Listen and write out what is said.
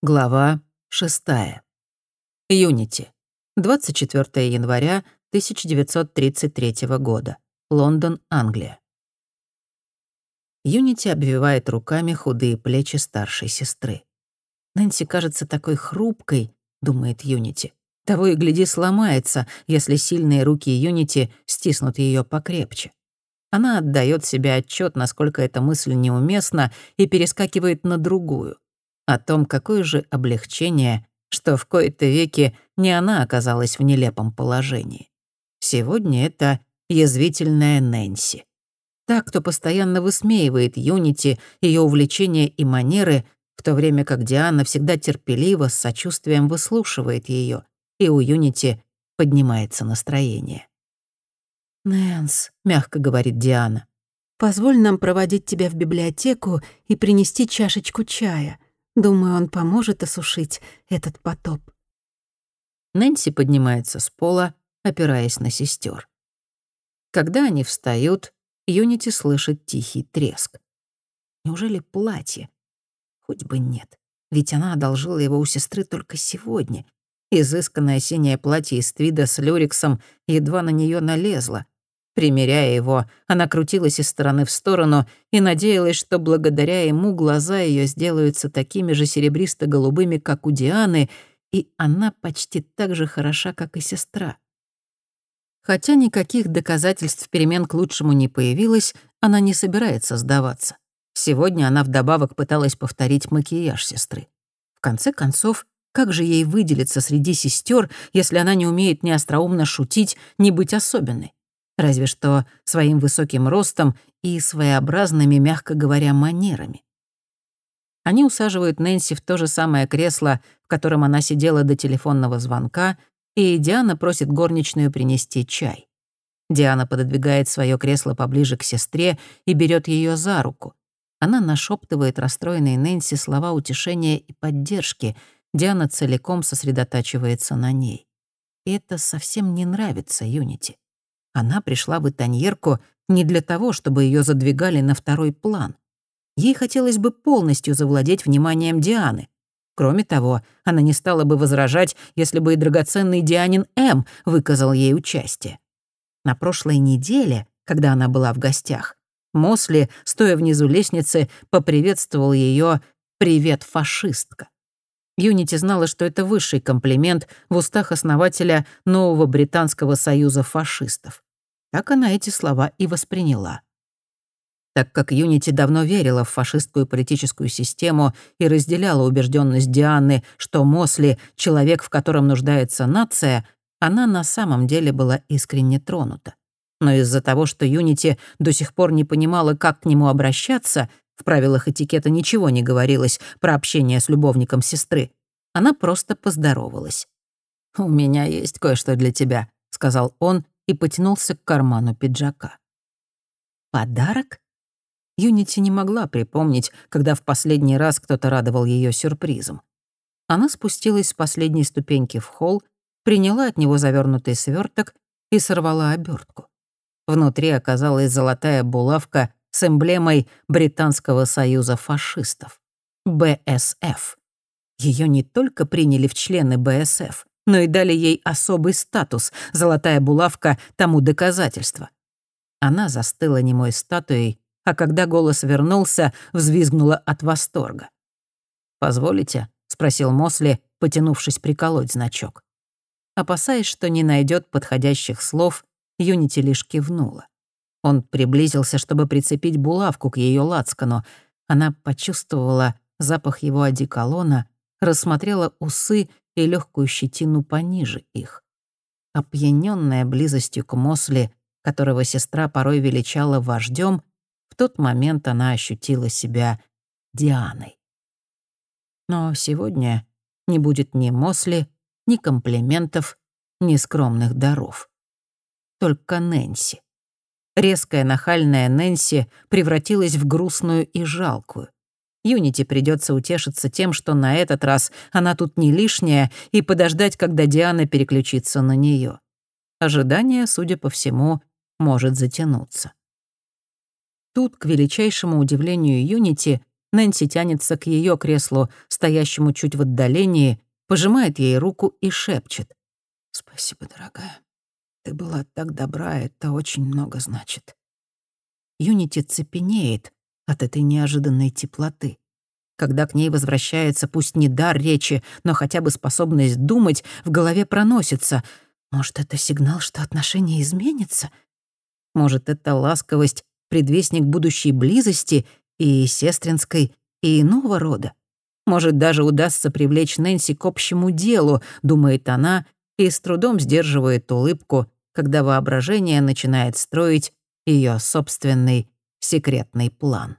Глава 6. Юнити. 24 января 1933 года. Лондон, Англия. Юнити обвивает руками худые плечи старшей сестры. Нэнси кажется такой хрупкой, думает Юнити. Того и гляди сломается, если сильные руки Юнити стиснут ее покрепче. Она отдает себе отчет, насколько эта мысль неуместна, и перескакивает на другую — о том, какое же облегчение, что в кои-то веки не она оказалась в нелепом положении. Сегодня это язвительная Нэнси. Та, кто постоянно высмеивает Юнити, ее увлечения и манеры, в то время как Диана всегда терпеливо, с сочувствием выслушивает ее, и у Юнити поднимается настроение. «Нэнс», — мягко говорит Диана, — «позволь нам проводить тебя в библиотеку и принести чашечку чая. Думаю, он поможет осушить этот потоп. Нэнси поднимается с пола, опираясь на сестер. Когда они встают, Юнити слышит тихий треск. Неужели платье? Хоть бы нет, ведь она одолжила его у сестры только сегодня. Изысканное синее платье из твида с люрексом едва на нее налезло — Примеряя его, она крутилась из стороны в сторону и надеялась, что благодаря ему глаза ее сделаются такими же серебристо-голубыми, как у Дианы, и она почти так же хороша, как и сестра. Хотя никаких доказательств перемен к лучшему не появилось, она не собирается сдаваться. Сегодня она вдобавок пыталась повторить макияж сестры. В конце концов, как же ей выделиться среди сестер, если она не умеет ни остроумно шутить, ни быть особенной? Разве что своим высоким ростом и своеобразными, мягко говоря, манерами. Они усаживают Нэнси в то же самое кресло, в котором она сидела до телефонного звонка, и Диана просит горничную принести чай. Диана пододвигает свое кресло поближе к сестре и берет ее за руку. Она нашептывает расстроенной Нэнси слова утешения и поддержки. Диана целиком сосредотачивается на ней. И это совсем не нравится Юнити. Она пришла в Итаньерку не для того, чтобы ее задвигали на второй план. Ей хотелось бы полностью завладеть вниманием Дианы. Кроме того, она не стала бы возражать, если бы и драгоценный Дианин М выказал ей участие. На прошлой неделе, когда она была в гостях, Мосли, стоя внизу лестницы, поприветствовал ее «Привет, фашистка». Юнити знала, что это высший комплимент в устах основателя нового британского союза фашистов. Так она эти слова и восприняла. Так как Юнити давно верила в фашистскую политическую систему и разделяла убежденность Дианы, что Мосли — человек, в котором нуждается нация, она на самом деле была искренне тронута. Но из-за того, что Юнити до сих пор не понимала, как к нему обращаться, в правилах этикета ничего не говорилось про общение с любовником сестры, она просто поздоровалась. «У меня есть кое-что для тебя», — сказал он и потянулся к карману пиджака. «Подарок?» Юнити не могла припомнить, когда в последний раз кто-то радовал ее сюрпризом. Она спустилась с последней ступеньки в холл, приняла от него завернутый сверток и сорвала обертку. Внутри оказалась золотая булавка с эмблемой Британского союза фашистов — БСФ. Ее не только приняли в члены БСФ, но и дали ей особый статус, золотая булавка тому доказательство. Она застыла немой статуей, а когда голос вернулся, взвизгнула от восторга. «Позволите?» — спросил Мосли, потянувшись приколоть значок. Опасаясь, что не найдет подходящих слов, Юнити лишь кивнула. Он приблизился, чтобы прицепить булавку к ее лацкану. Она почувствовала запах его одеколона, рассмотрела усы и легкую щетину пониже их. Опьяненная близостью к Мосли, которого сестра порой величала вождем, в тот момент она ощутила себя Дианой. Но сегодня не будет ни Мосли, ни комплиментов, ни скромных даров. Только Нэнси. Резкая нахальная Нэнси превратилась в грустную и жалкую. Юнити придется утешиться тем, что на этот раз она тут не лишняя, и подождать, когда Диана переключится на нее. Ожидание, судя по всему, может затянуться. Тут, к величайшему удивлению Юнити, Нэнси тянется к ее креслу, стоящему чуть в отдалении, пожимает ей руку и шепчет. «Спасибо, дорогая. Ты была так добра, это очень много значит». Юнити цепенеет от этой неожиданной теплоты. Когда к ней возвращается пусть не дар речи, но хотя бы способность думать, в голове проносится. Может, это сигнал, что отношения изменятся? Может, это ласковость, предвестник будущей близости и сестринской, и иного рода? Может, даже удастся привлечь Нэнси к общему делу, думает она, и с трудом сдерживает улыбку, когда воображение начинает строить ее собственный секретный план.